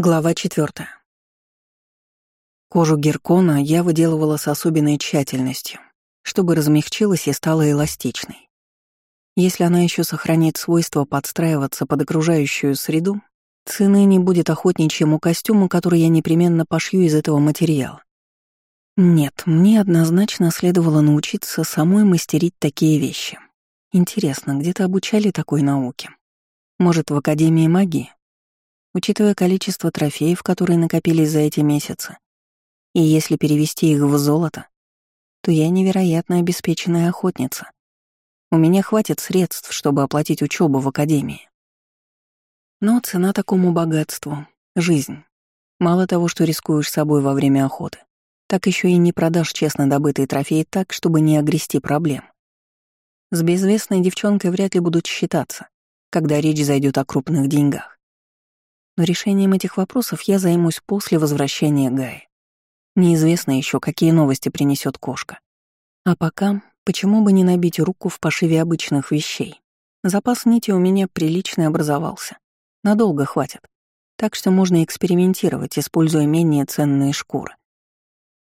Глава четвертая. Кожу геркона я выделывала с особенной тщательностью, чтобы размягчилась и стала эластичной. Если она еще сохранит свойство подстраиваться под окружающую среду, цены не будет охотничьему костюму, который я непременно пошью из этого материала. Нет, мне однозначно следовало научиться самой мастерить такие вещи. Интересно, где-то обучали такой науке? Может, в Академии магии? Учитывая количество трофеев, которые накопились за эти месяцы, и если перевести их в золото, то я невероятно обеспеченная охотница. У меня хватит средств, чтобы оплатить учебу в академии. Но цена такому богатству — жизнь. Мало того, что рискуешь собой во время охоты, так еще и не продашь честно добытые трофеи так, чтобы не огрести проблем. С безвестной девчонкой вряд ли будут считаться, когда речь зайдет о крупных деньгах но решением этих вопросов я займусь после возвращения Гаи. Неизвестно еще, какие новости принесет кошка. А пока, почему бы не набить руку в пошиве обычных вещей? Запас нити у меня приличный образовался. Надолго хватит. Так что можно экспериментировать, используя менее ценные шкуры.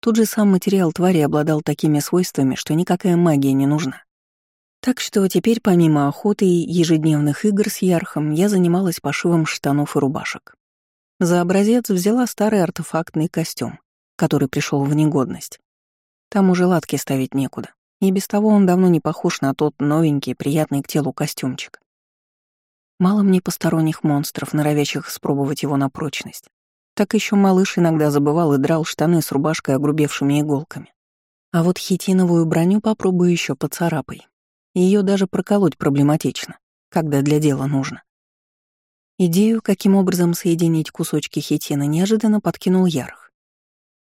Тут же сам материал твари обладал такими свойствами, что никакая магия не нужна. Так что теперь помимо охоты и ежедневных игр с Ярхом я занималась пошивом штанов и рубашек. За образец взяла старый артефактный костюм, который пришел в негодность. Там уже латки ставить некуда, и без того он давно не похож на тот новенький, приятный к телу костюмчик. Мало мне посторонних монстров, норовящих спробовать его на прочность. Так еще малыш иногда забывал и драл штаны с рубашкой огрубевшими иголками. А вот хитиновую броню попробую еще поцарапай. Ее даже проколоть проблематично, когда для дела нужно. Идею, каким образом соединить кусочки хитина, неожиданно подкинул Ярх.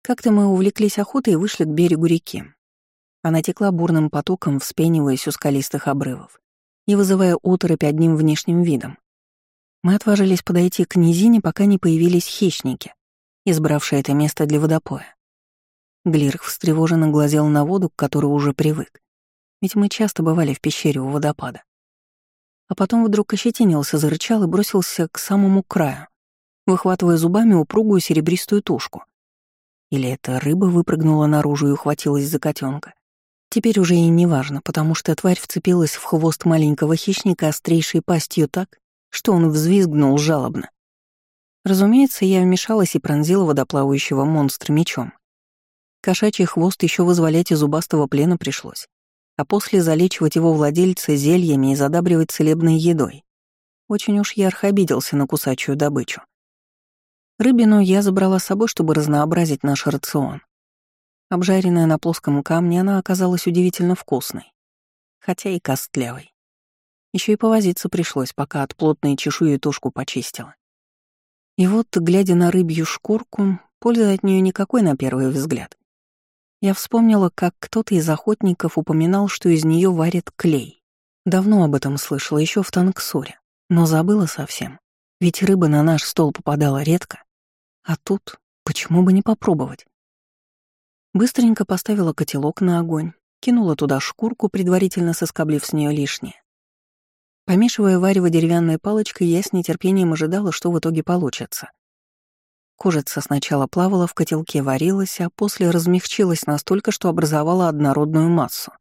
Как-то мы увлеклись охотой и вышли к берегу реки. Она текла бурным потоком, вспениваясь у скалистых обрывов и вызывая оторопь одним внешним видом. Мы отважились подойти к низине, пока не появились хищники, избравшие это место для водопоя. Глирх встревоженно глазел на воду, к которой уже привык ведь мы часто бывали в пещере у водопада. А потом вдруг ощетинился, зарычал и бросился к самому краю, выхватывая зубами упругую серебристую тушку. Или эта рыба выпрыгнула наружу и ухватилась за котенка. Теперь уже и не важно, потому что тварь вцепилась в хвост маленького хищника острейшей пастью так, что он взвизгнул жалобно. Разумеется, я вмешалась и пронзила водоплавающего монстра мечом. Кошачий хвост еще вызволять из зубастого плена пришлось а после залечивать его владельца зельями и задабривать целебной едой. Очень уж ярко обиделся на кусачую добычу. Рыбину я забрала с собой, чтобы разнообразить наш рацион. Обжаренная на плоском камне, она оказалась удивительно вкусной, хотя и костлявой. Еще и повозиться пришлось, пока от плотной чешуи тушку почистила. И вот, глядя на рыбью шкурку, пользы от нее никакой на первый взгляд. Я вспомнила, как кто-то из охотников упоминал, что из нее варят клей. Давно об этом слышала, еще в Танксуре, но забыла совсем. Ведь рыба на наш стол попадала редко. А тут почему бы не попробовать? Быстренько поставила котелок на огонь, кинула туда шкурку, предварительно соскоблив с нее лишнее. Помешивая варево деревянной палочкой, я с нетерпением ожидала, что в итоге получится. Кожица сначала плавала в котелке, варилась, а после размягчилась настолько, что образовала однородную массу.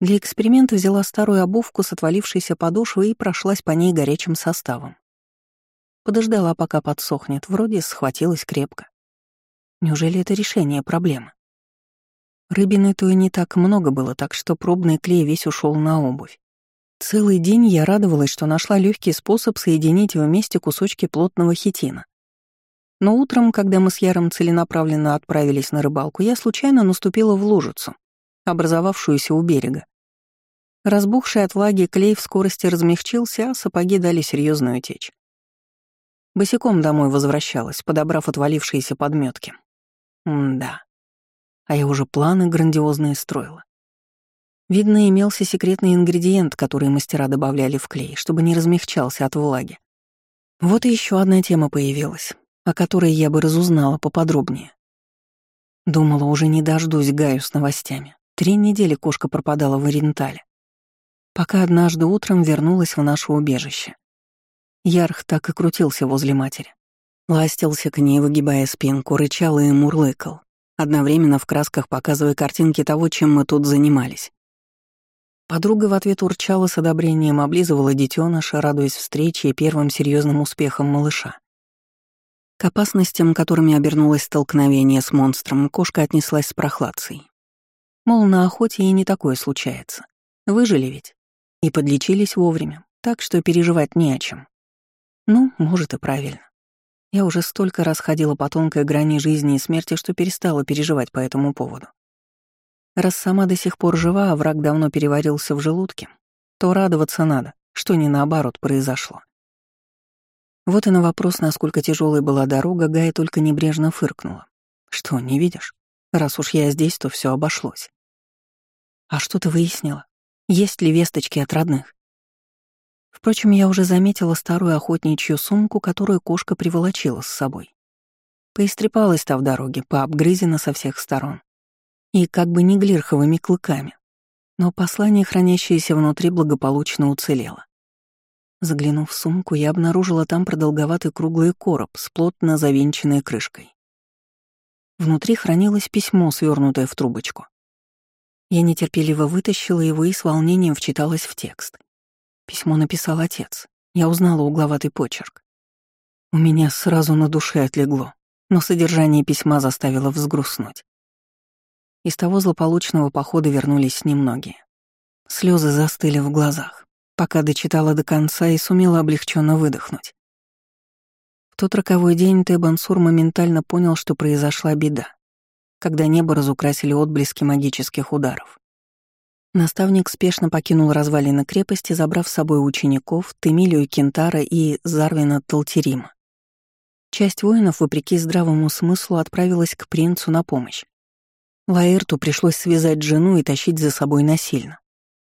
Для эксперимента взяла старую обувку с отвалившейся подошвой и прошлась по ней горячим составом. Подождала, пока подсохнет, вроде схватилась крепко. Неужели это решение проблемы? Рыбины то и не так много было, так что пробный клей весь ушел на обувь. Целый день я радовалась, что нашла легкий способ соединить вместе кусочки плотного хитина. Но утром, когда мы с Яром целенаправленно отправились на рыбалку, я случайно наступила в лужицу, образовавшуюся у берега. Разбухший от влаги клей в скорости размягчился, а сапоги дали серьезную течь. Босиком домой возвращалась, подобрав отвалившиеся подметки. М-да. А я уже планы грандиозные строила. Видно, имелся секретный ингредиент, который мастера добавляли в клей, чтобы не размягчался от влаги. Вот и еще одна тема появилась о которой я бы разузнала поподробнее. Думала, уже не дождусь Гаю с новостями. Три недели кошка пропадала в Орентале. Пока однажды утром вернулась в наше убежище. Ярх так и крутился возле матери. Ластился к ней, выгибая спинку, рычал и мурлыкал, одновременно в красках показывая картинки того, чем мы тут занимались. Подруга в ответ урчала с одобрением, облизывала детеныша, радуясь встрече и первым серьезным успехам малыша. К опасностям, которыми обернулось столкновение с монстром, кошка отнеслась с прохладцей. Мол, на охоте и не такое случается. Выжили ведь. И подлечились вовремя, так что переживать не о чем. Ну, может и правильно. Я уже столько раз ходила по тонкой грани жизни и смерти, что перестала переживать по этому поводу. Раз сама до сих пор жива, а враг давно переварился в желудке, то радоваться надо, что не наоборот произошло. Вот и на вопрос, насколько тяжелой была дорога, Гая только небрежно фыркнула. «Что, не видишь? Раз уж я здесь, то все обошлось». «А что ты выяснила? Есть ли весточки от родных?» Впрочем, я уже заметила старую охотничью сумку, которую кошка приволочила с собой. Поистрепалась-то в дороге, пообгрызена со всех сторон и как бы не глирховыми клыками. Но послание, хранящееся внутри, благополучно уцелело. Заглянув в сумку, я обнаружила там продолговатый круглый короб с плотно завинченной крышкой. Внутри хранилось письмо, свернутое в трубочку. Я нетерпеливо вытащила его и с волнением вчиталась в текст. Письмо написал отец. Я узнала угловатый почерк. У меня сразу на душе отлегло, но содержание письма заставило взгрустнуть. Из того злополучного похода вернулись немногие. Слезы застыли в глазах, пока дочитала до конца и сумела облегченно выдохнуть. В тот роковой день Тебансур моментально понял, что произошла беда, когда небо разукрасили отблески магических ударов. Наставник спешно покинул развалины крепости, забрав с собой учеников, Темилию Кентара и Зарвина Талтерима. Часть воинов, вопреки здравому смыслу, отправилась к принцу на помощь. Лаэрту пришлось связать жену и тащить за собой насильно.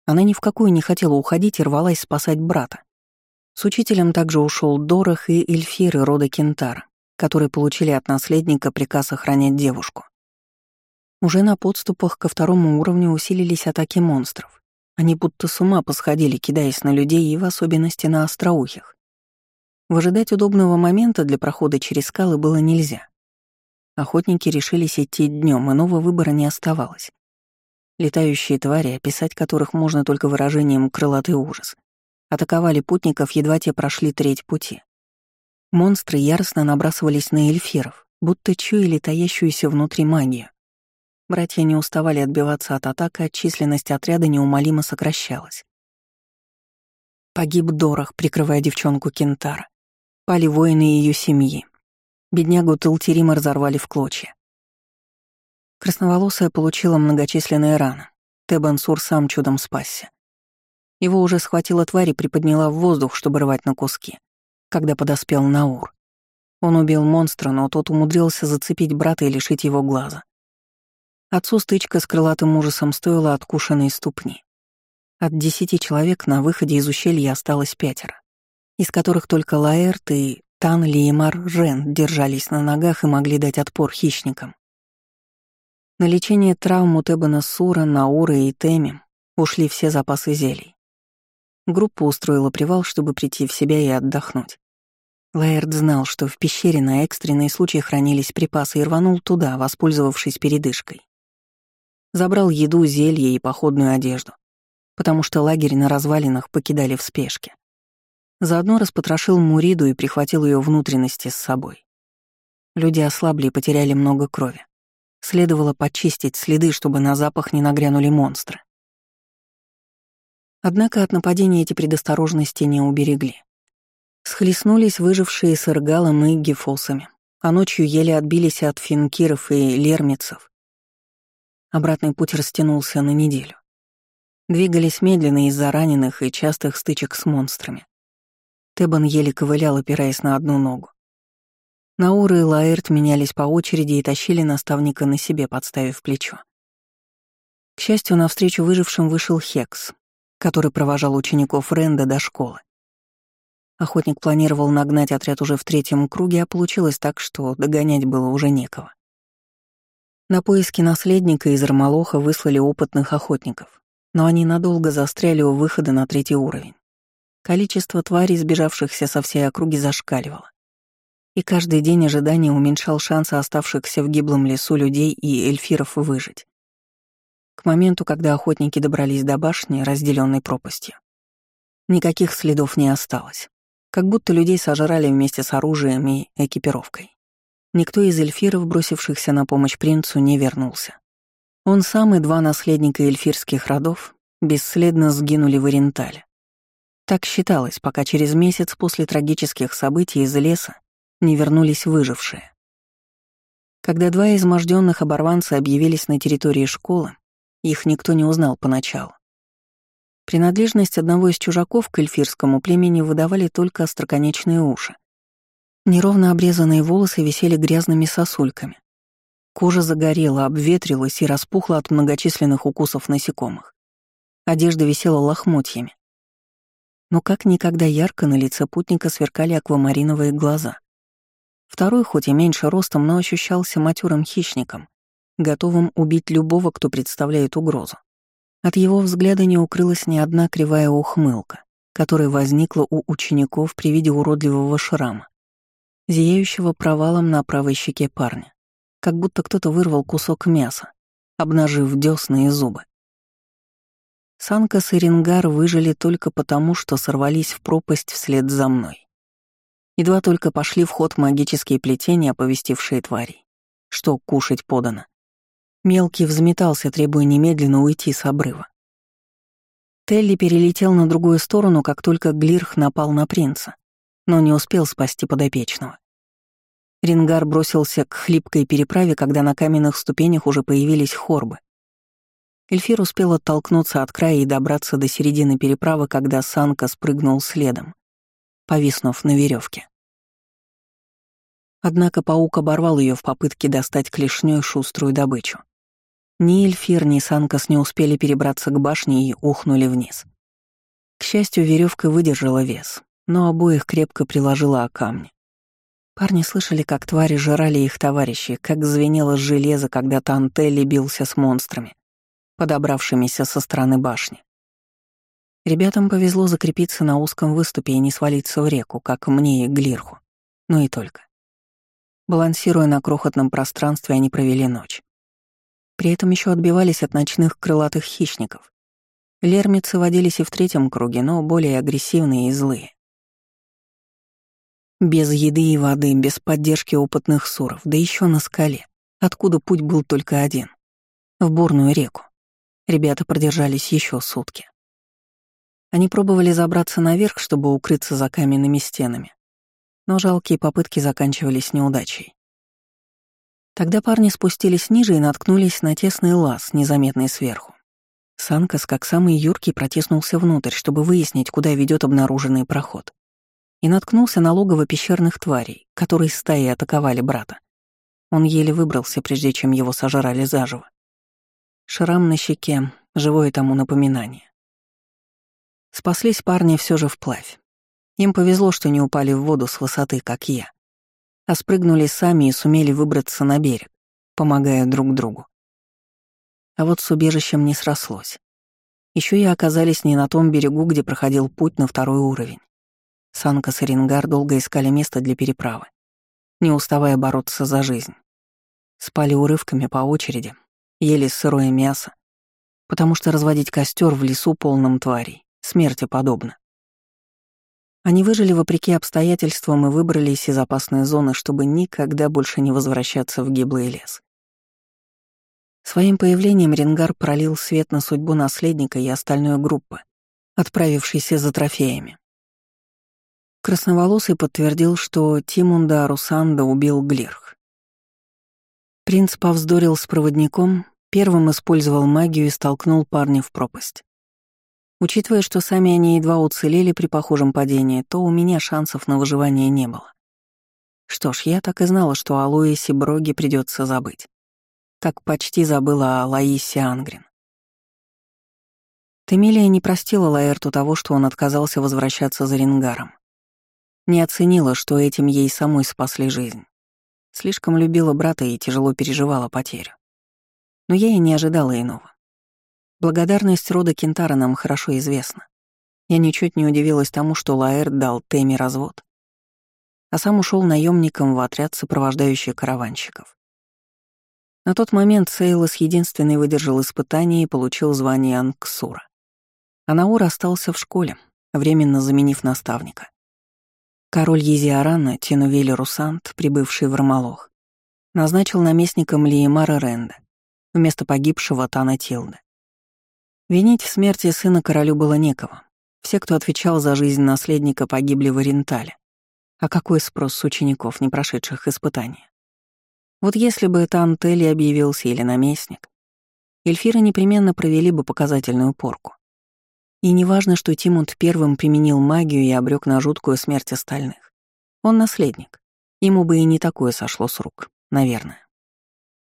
Она ни в какую не хотела уходить и рвалась спасать брата. С учителем также ушел Дорох и Эльфиры рода Кентара, которые получили от наследника приказ охранять девушку. Уже на подступах ко второму уровню усилились атаки монстров. Они будто с ума посходили, кидаясь на людей и в особенности на остроухих. Выжидать удобного момента для прохода через скалы было нельзя. Охотники решились идти днем, иного выбора не оставалось. Летающие твари, описать которых можно только выражением «крылатый ужас», атаковали путников, едва те прошли треть пути. Монстры яростно набрасывались на эльфиров, будто чуяли таящуюся внутри магию. Братья не уставали отбиваться от атак, а численность отряда неумолимо сокращалась. Погиб Дорох, прикрывая девчонку Кентара. Пали воины ее семьи, Беднягу Талтерима разорвали в клочья. Красноволосая получила многочисленные раны. Тебансур сам чудом спасся. Его уже схватила тварь и приподняла в воздух, чтобы рвать на куски, когда подоспел Наур. Он убил монстра, но тот умудрился зацепить брата и лишить его глаза. Отцу стычка с крылатым ужасом стоила откушенной ступни. От десяти человек на выходе из ущелья осталось пятеро, из которых только Лаэрт и Тан, Ли и Мар Рен держались на ногах и могли дать отпор хищникам. На лечение травм у Тебана Сура, Наура и Теми ушли все запасы зелий. Группа устроила привал, чтобы прийти в себя и отдохнуть. Лаэрт знал, что в пещере на экстренный случай хранились припасы и рванул туда, воспользовавшись передышкой. Забрал еду, зелье и походную одежду, потому что лагерь на развалинах покидали в спешке. Заодно распотрошил Муриду и прихватил ее внутренности с собой. Люди ослабли и потеряли много крови. Следовало почистить следы, чтобы на запах не нагрянули монстры. Однако от нападения эти предосторожности не уберегли. Схлестнулись выжившие с Иргалом и Гефосами, а ночью еле отбились от финкиров и лермицев. Обратный путь растянулся на неделю. Двигались медленно из-за раненых и частых стычек с монстрами. Тебан еле ковылял, опираясь на одну ногу. Наура и Лаэрт менялись по очереди и тащили наставника на себе, подставив плечо. К счастью, навстречу выжившим вышел Хекс, который провожал учеников Ренда до школы. Охотник планировал нагнать отряд уже в третьем круге, а получилось так, что догонять было уже некого. На поиски наследника из Армалоха выслали опытных охотников, но они надолго застряли у выхода на третий уровень. Количество тварей, сбежавшихся со всей округи, зашкаливало. И каждый день ожидания уменьшал шансы оставшихся в гиблом лесу людей и эльфиров выжить. К моменту, когда охотники добрались до башни, разделенной пропастью, никаких следов не осталось. Как будто людей сожрали вместе с оружием и экипировкой. Никто из эльфиров, бросившихся на помощь принцу, не вернулся. Он сам и два наследника эльфирских родов бесследно сгинули в Орентале. Так считалось, пока через месяц после трагических событий из леса не вернулись выжившие. Когда два изможденных оборванца объявились на территории школы, их никто не узнал поначалу. Принадлежность одного из чужаков к эльфирскому племени выдавали только остроконечные уши. Неровно обрезанные волосы висели грязными сосульками. Кожа загорела, обветрилась и распухла от многочисленных укусов насекомых. Одежда висела лохмотьями. Но как никогда ярко на лице путника сверкали аквамариновые глаза. Второй, хоть и меньше ростом, но ощущался матерым хищником, готовым убить любого, кто представляет угрозу. От его взгляда не укрылась ни одна кривая ухмылка, которая возникла у учеников при виде уродливого шрама зияющего провалом на правой щеке парня, как будто кто-то вырвал кусок мяса, обнажив десны и зубы. Санкас и Рингар выжили только потому, что сорвались в пропасть вслед за мной. Едва только пошли в ход магические плетения, оповестившие тварей, что кушать подано. Мелкий взметался, требуя немедленно уйти с обрыва. Телли перелетел на другую сторону, как только Глирх напал на принца, но не успел спасти подопечного. Рингар бросился к хлипкой переправе, когда на каменных ступенях уже появились хорбы. Эльфир успел оттолкнуться от края и добраться до середины переправы, когда Санка спрыгнул следом, повиснув на веревке. Однако паук оборвал ее в попытке достать клешней шуструю добычу. Ни Эльфир, ни Санкас не успели перебраться к башне и ухнули вниз. К счастью, веревка выдержала вес, но обоих крепко приложила о камни. Парни слышали, как твари жрали их товарищей, как звенело железо, когда Тантелли бился с монстрами, подобравшимися со стороны башни. Ребятам повезло закрепиться на узком выступе и не свалиться в реку, как мне и Глирху. Но и только. Балансируя на крохотном пространстве, они провели ночь. При этом еще отбивались от ночных крылатых хищников. Лермицы водились и в третьем круге, но более агрессивные и злые. Без еды и воды, без поддержки опытных суров, да еще на скале, откуда путь был только один — в бурную реку. Ребята продержались еще сутки. Они пробовали забраться наверх, чтобы укрыться за каменными стенами, но жалкие попытки заканчивались неудачей. Тогда парни спустились ниже и наткнулись на тесный лаз, незаметный сверху. Санкас, как самый юркий, протиснулся внутрь, чтобы выяснить, куда ведет обнаруженный проход и наткнулся на логово пещерных тварей, которые стаи атаковали брата. Он еле выбрался, прежде чем его сожрали заживо. Шрам на щеке — живое тому напоминание. Спаслись парни все же вплавь. Им повезло, что не упали в воду с высоты, как я, а спрыгнули сами и сумели выбраться на берег, помогая друг другу. А вот с убежищем не срослось. Еще и оказались не на том берегу, где проходил путь на второй уровень. Санкас и Рингар долго искали место для переправы, не уставая бороться за жизнь. Спали урывками по очереди, ели сырое мясо, потому что разводить костер в лесу полном тварей смерти подобно. Они выжили вопреки обстоятельствам и выбрались из опасной зоны, чтобы никогда больше не возвращаться в гиблый лес. Своим появлением Рингар пролил свет на судьбу наследника и остальной группы, отправившейся за трофеями. Красноволосый подтвердил, что Тимунда Русанда убил Глирх. Принц повздорил с проводником, первым использовал магию и столкнул парня в пропасть. Учитывая, что сами они едва уцелели при похожем падении, то у меня шансов на выживание не было. Что ж, я так и знала, что о Луисе Броге придется забыть. Как почти забыла о Лаисе Ангрин. Темилия не простила Лаэрту того, что он отказался возвращаться за Рингаром. Не оценила, что этим ей самой спасли жизнь. Слишком любила брата и тяжело переживала потерю. Но я и не ожидала иного. Благодарность рода Кентара нам хорошо известна. Я ничуть не удивилась тому, что Лаэрт дал Теми развод. а сам ушел наемником в отряд сопровождающих караванщиков. На тот момент Сейлос единственный выдержал испытание и получил звание Анксура. А Наур остался в школе, временно заменив наставника. Король Езиарана, Тинувели Русант, прибывший в Ромалох, назначил наместником Лиемара Ренда, вместо погибшего Тана Тилда. Винить в смерти сына королю было некого. Все, кто отвечал за жизнь наследника, погибли в Орентале. А какой спрос с учеников, не прошедших испытания? Вот если бы это Антелли объявился или наместник, эльфиры непременно провели бы показательную порку. И неважно, что Тимунд первым применил магию и обрек на жуткую смерть остальных. Он наследник. Ему бы и не такое сошло с рук, наверное.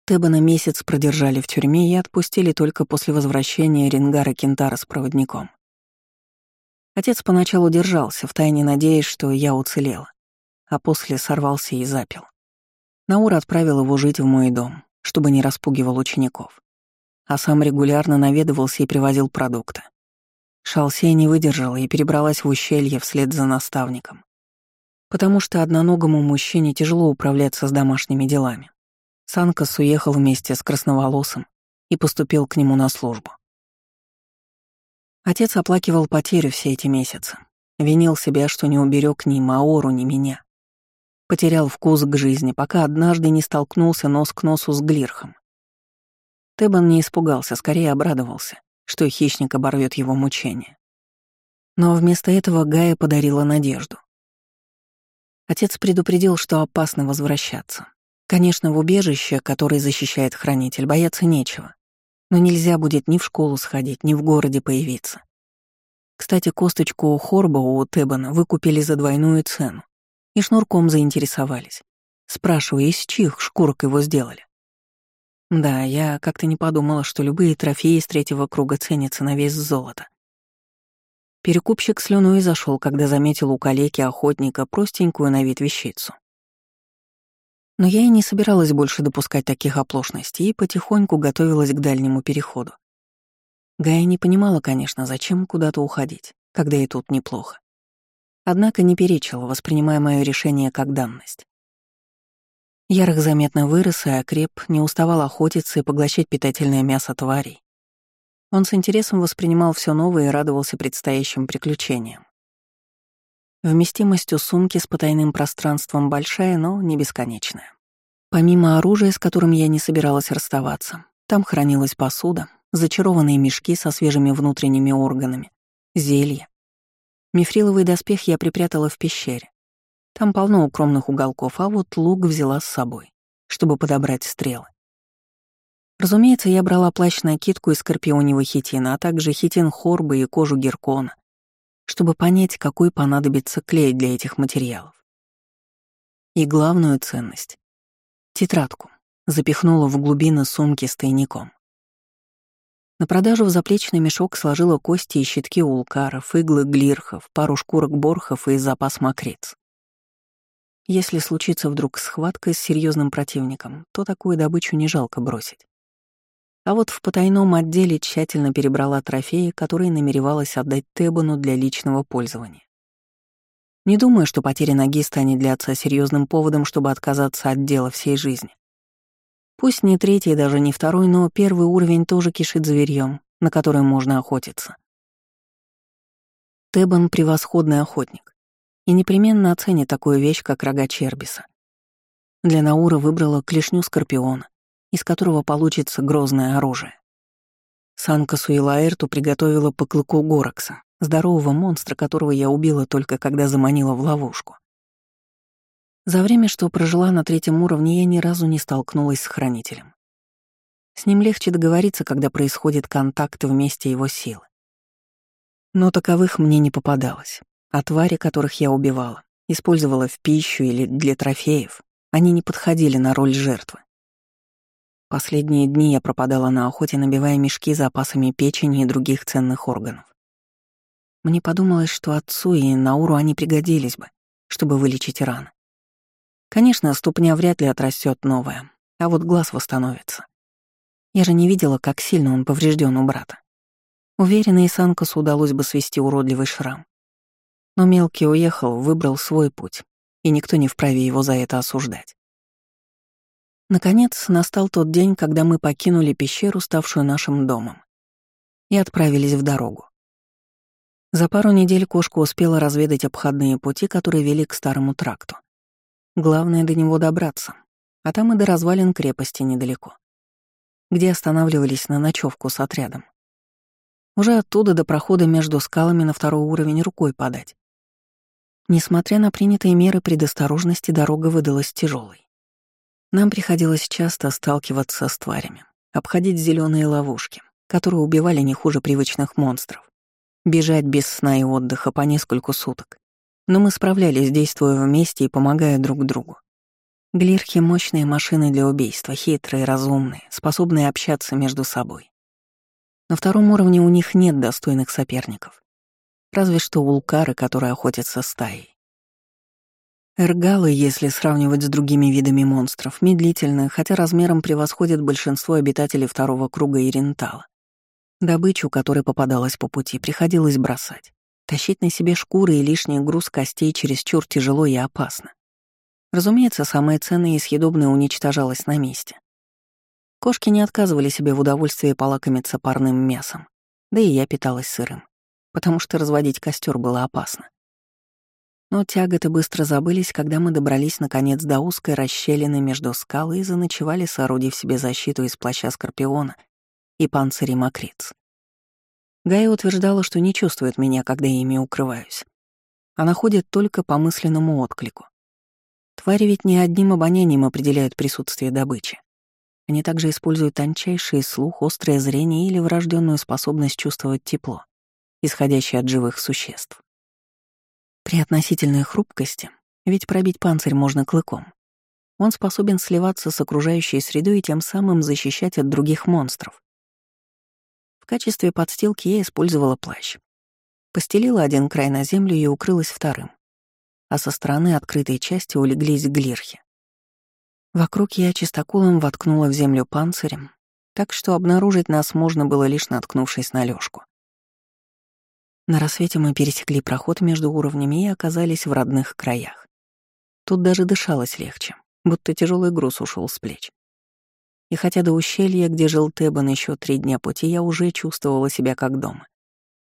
Тебана месяц продержали в тюрьме и отпустили только после возвращения Рингара Кентара с проводником. Отец поначалу держался, втайне надеясь, что я уцелела, а после сорвался и запил. Наура отправил его жить в мой дом, чтобы не распугивал учеников, а сам регулярно наведывался и привозил продукты. Шалсей не выдержала и перебралась в ущелье вслед за наставником, потому что одноногому мужчине тяжело управляться с домашними делами. Санкас уехал вместе с красноволосым и поступил к нему на службу. Отец оплакивал потерю все эти месяцы. Винил себя, что не уберег ни Маору, ни меня. Потерял вкус к жизни, пока однажды не столкнулся нос к носу с Глирхом. Тебан не испугался, скорее обрадовался, что хищник оборвет его мучения. Но вместо этого Гая подарила надежду. Отец предупредил, что опасно возвращаться. Конечно, в убежище, которое защищает хранитель, бояться нечего. Но нельзя будет ни в школу сходить, ни в городе появиться. Кстати, косточку у Хорба у Тебана выкупили за двойную цену и шнурком заинтересовались, спрашивая, из чьих шкурок его сделали. Да, я как-то не подумала, что любые трофеи из третьего круга ценятся на вес золота. Перекупщик слюной зашел, когда заметил у калеки охотника простенькую на вид вещицу. Но я и не собиралась больше допускать таких оплошностей и потихоньку готовилась к дальнему переходу. Гая не понимала, конечно, зачем куда-то уходить, когда и тут неплохо. Однако не перечила, воспринимая мое решение как данность. Ярых заметно вырос и окреп, не уставал охотиться и поглощать питательное мясо тварей. Он с интересом воспринимал все новое и радовался предстоящим приключениям. Вместимость у сумки с потайным пространством большая, но не бесконечная. Помимо оружия, с которым я не собиралась расставаться, там хранилась посуда, зачарованные мешки со свежими внутренними органами, зелья. Мифриловый доспех я припрятала в пещере. Там полно укромных уголков, а вот лук взяла с собой, чтобы подобрать стрелы. Разумеется, я брала плащ-накидку из скорпионевой хитина, а также хитин хорбы и кожу геркона, чтобы понять, какой понадобится клей для этих материалов. И главную ценность — тетрадку запихнула в глубины сумки с тайником. На продажу в заплечный мешок сложила кости и щитки улкаров, иглы глирхов, пару шкурок борхов и запас мокриц. Если случится вдруг схватка с серьезным противником, то такую добычу не жалко бросить. А вот в потайном отделе тщательно перебрала трофеи, которые намеревалась отдать Тебану для личного пользования. Не думаю, что потеря ноги станет для отца серьезным поводом, чтобы отказаться от дела всей жизни. Пусть не третий, даже не второй, но первый уровень тоже кишит зверьем, на который можно охотиться. Тебан — превосходный охотник и непременно оценит такую вещь, как рога Чербиса. Для Наура выбрала клешню Скорпиона, из которого получится грозное оружие. Санка Суилаэрту приготовила по клыку Горакса, здорового монстра, которого я убила только когда заманила в ловушку. За время, что прожила на третьем уровне, я ни разу не столкнулась с Хранителем. С ним легче договориться, когда происходит контакт вместе его силы. Но таковых мне не попадалось, а твари, которых я убивала, использовала в пищу или для трофеев, они не подходили на роль жертвы. Последние дни я пропадала на охоте, набивая мешки запасами печени и других ценных органов. Мне подумалось, что отцу и Науру они пригодились бы, чтобы вылечить раны. Конечно, ступня вряд ли отрастет новая, а вот глаз восстановится. Я же не видела, как сильно он поврежден у брата. Уверена, и Санкасу удалось бы свести уродливый шрам. Но мелкий уехал, выбрал свой путь и никто не вправе его за это осуждать. Наконец, настал тот день, когда мы покинули пещеру, ставшую нашим домом, и отправились в дорогу. За пару недель кошка успела разведать обходные пути, которые вели к старому тракту. Главное до него добраться, а там и до развалин крепости недалеко, где останавливались на ночевку с отрядом. Уже оттуда до прохода между скалами на второй уровень рукой подать. Несмотря на принятые меры предосторожности, дорога выдалась тяжелой. Нам приходилось часто сталкиваться с тварями, обходить зеленые ловушки, которые убивали не хуже привычных монстров, бежать без сна и отдыха по нескольку суток. Но мы справлялись, действуя вместе и помогая друг другу. Глирхи — мощные машины для убийства, хитрые, разумные, способные общаться между собой. На втором уровне у них нет достойных соперников. Разве что улкары, которые охотятся стаей. Эргалы, если сравнивать с другими видами монстров, медлительны, хотя размером превосходят большинство обитателей второго круга Ирентала. Добычу, которая попадалась по пути, приходилось бросать. Тащить на себе шкуры и лишний груз костей чересчур тяжело и опасно. Разумеется, самое ценное и съедобное уничтожалось на месте. Кошки не отказывали себе в удовольствии полакомиться парным мясом, да и я питалась сырым, потому что разводить костер было опасно. Но тяготы быстро забылись, когда мы добрались наконец до узкой расщелины между скал и заночевали, соорудив себе защиту из плаща скорпиона и панцирей мокриц. Гая утверждала, что не чувствует меня, когда я ими укрываюсь. Она ходит только по мысленному отклику. Твари ведь не одним обонянием определяют присутствие добычи. Они также используют тончайший слух, острое зрение или врожденную способность чувствовать тепло, исходящее от живых существ. При относительной хрупкости, ведь пробить панцирь можно клыком, он способен сливаться с окружающей средой и тем самым защищать от других монстров. В качестве подстилки я использовала плащ. Постелила один край на землю и укрылась вторым, а со стороны открытой части улеглись глирхи. Вокруг я чистоколом воткнула в землю панцирем, так что обнаружить нас можно было лишь наткнувшись на лёжку. На рассвете мы пересекли проход между уровнями и оказались в родных краях. Тут даже дышалось легче, будто тяжелый груз ушел с плеч. И хотя до ущелья, где жил Тебан еще три дня пути, я уже чувствовала себя как дома.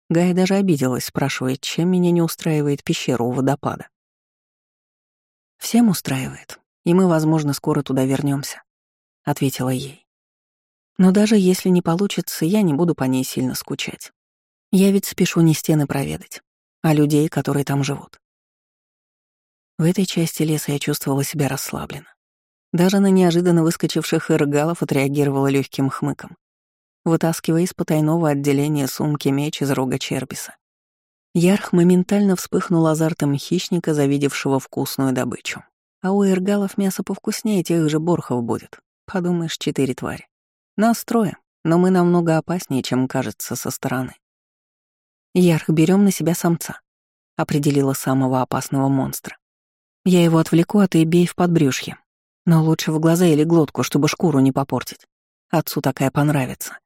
Гая даже обиделась, спрашивая, чем меня не устраивает пещера у водопада. «Всем устраивает, и мы, возможно, скоро туда вернемся, ответила ей. «Но даже если не получится, я не буду по ней сильно скучать. Я ведь спешу не стены проведать, а людей, которые там живут. В этой части леса я чувствовала себя расслабленно. Даже на неожиданно выскочивших эргалов отреагировала легким хмыком, вытаскивая из потайного отделения сумки меч из рога Чербиса. Ярх моментально вспыхнул азартом хищника, завидевшего вкусную добычу. А у эргалов мясо повкуснее тех же борхов будет. Подумаешь, четыре твари. Нас трое, но мы намного опаснее, чем кажется со стороны. Ярх, берем на себя самца», — определила самого опасного монстра. «Я его отвлеку, а ты бей в подбрюшье. Но лучше в глаза или глотку, чтобы шкуру не попортить. Отцу такая понравится.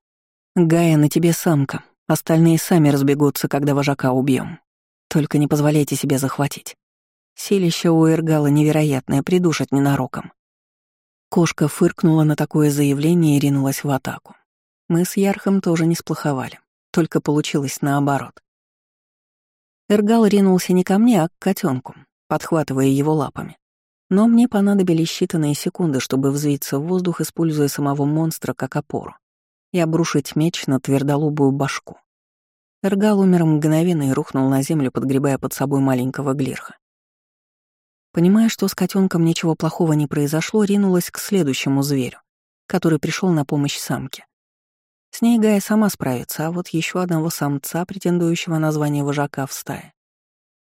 Гая, на тебе самка. Остальные сами разбегутся, когда вожака убьем. Только не позволяйте себе захватить. Силище у Эргала невероятное, придушат ненароком». Кошка фыркнула на такое заявление и ринулась в атаку. Мы с Ярхом тоже не сплоховали только получилось наоборот. Эргал ринулся не ко мне, а к котенку, подхватывая его лапами. Но мне понадобились считанные секунды, чтобы взвиться в воздух, используя самого монстра как опору, и обрушить меч на твердолобую башку. Эргал умер мгновенно и рухнул на землю, подгребая под собой маленького глирха. Понимая, что с котенком ничего плохого не произошло, ринулась к следующему зверю, который пришел на помощь самке. С ней Гая сама справится, а вот еще одного самца, претендующего на звание вожака в стае,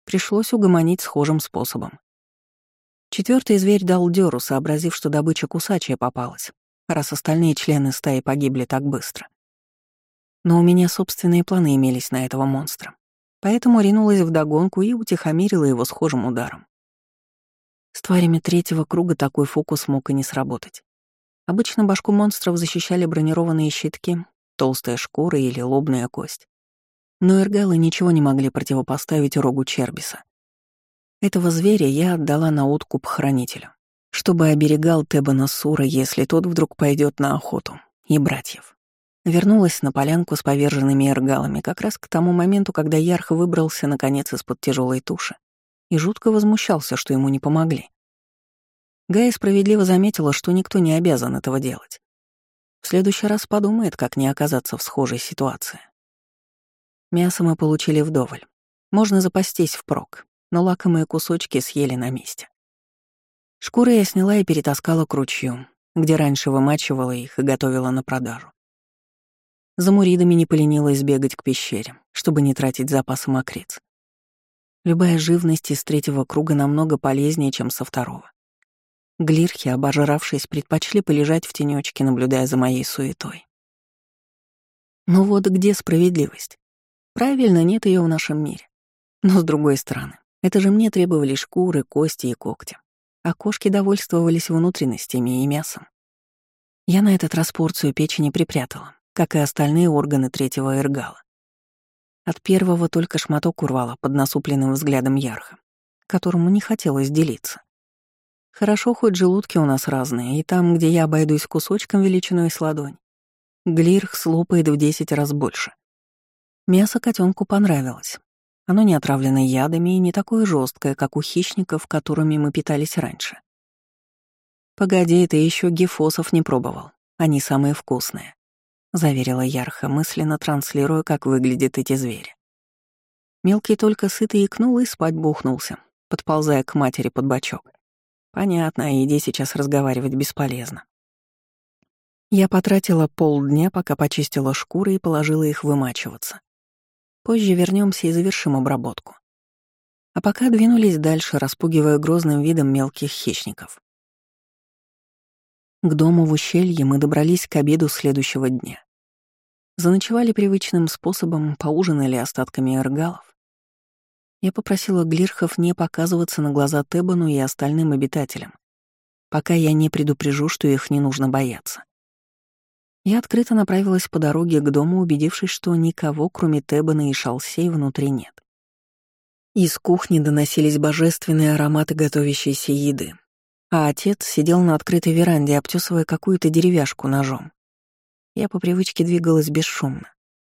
пришлось угомонить схожим способом. Четвертый зверь дал дёру, сообразив, что добыча кусачая попалась, раз остальные члены стаи погибли так быстро. Но у меня собственные планы имелись на этого монстра, поэтому ринулась вдогонку и утихомирила его схожим ударом. С тварями третьего круга такой фокус мог и не сработать. Обычно башку монстров защищали бронированные щитки, толстая шкура или лобная кость. Но эргалы ничего не могли противопоставить рогу Чербиса. Этого зверя я отдала на откуп хранителю, чтобы оберегал Тебана Сура, если тот вдруг пойдет на охоту, и братьев. Вернулась на полянку с поверженными эргалами как раз к тому моменту, когда Ярх выбрался наконец из-под тяжелой туши и жутко возмущался, что ему не помогли. Гая справедливо заметила, что никто не обязан этого делать. Следующий раз подумает, как не оказаться в схожей ситуации. Мясо мы получили вдоволь. Можно запастись впрок, но лакомые кусочки съели на месте. Шкуры я сняла и перетаскала к ручью, где раньше вымачивала их и готовила на продажу. За муридами не поленилась бегать к пещере, чтобы не тратить запасы мокриц. Любая живность из третьего круга намного полезнее, чем со второго. Глирхи, обожравшись, предпочли полежать в тенечке, наблюдая за моей суетой. Но вот где справедливость? Правильно, нет ее в нашем мире. Но с другой стороны, это же мне требовали шкуры, кости и когти, а кошки довольствовались внутренностями и мясом. Я на этот раз порцию печени припрятала, как и остальные органы третьего эргала. От первого только шматок урвала под насупленным взглядом Ярха, которому не хотелось делиться. Хорошо, хоть желудки у нас разные, и там, где я обойдусь кусочком величиной с ладонь, Глирх слопает в десять раз больше. Мясо котенку понравилось. Оно не отравлено ядами и не такое жесткое, как у хищников, которыми мы питались раньше. Погоди, ты еще гифосов не пробовал. Они самые вкусные. — заверила Ярха, мысленно транслируя, как выглядят эти звери. Мелкий только сытый икнул и спать бухнулся, подползая к матери под бочок. Понятно, иди сейчас разговаривать бесполезно. Я потратила полдня, пока почистила шкуры и положила их вымачиваться. Позже вернемся и завершим обработку. А пока двинулись дальше, распугивая грозным видом мелких хищников. К дому в ущелье мы добрались к обеду следующего дня. Заночевали привычным способом, поужинали остатками эргалов. Я попросила Глирхов не показываться на глаза Тебану и остальным обитателям, пока я не предупрежу, что их не нужно бояться. Я открыто направилась по дороге к дому, убедившись, что никого, кроме Тебана и Шалсей, внутри нет. Из кухни доносились божественные ароматы готовящейся еды, а отец сидел на открытой веранде, обтесывая какую-то деревяшку ножом. Я по привычке двигалась бесшумно,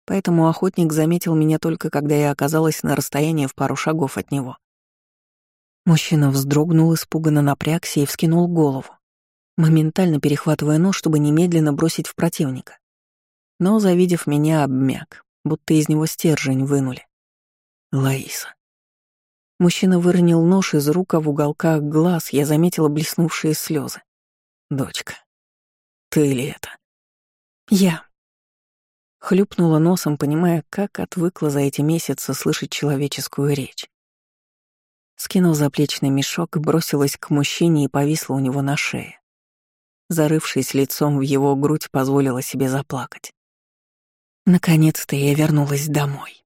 поэтому охотник заметил меня только когда я оказалась на расстоянии в пару шагов от него. Мужчина вздрогнул, испуганно напрягся и вскинул голову, моментально перехватывая нож, чтобы немедленно бросить в противника. Но, завидев меня, обмяк, будто из него стержень вынули. Лаиса. Мужчина выронил нож из рук, а в уголках глаз я заметила блеснувшие слезы. «Дочка, ты ли это?» «Я». Хлюпнула носом, понимая, как отвыкла за эти месяцы слышать человеческую речь. Скинув заплечный мешок, бросилась к мужчине и повисла у него на шее. Зарывшись лицом в его грудь, позволила себе заплакать. Наконец-то я вернулась домой.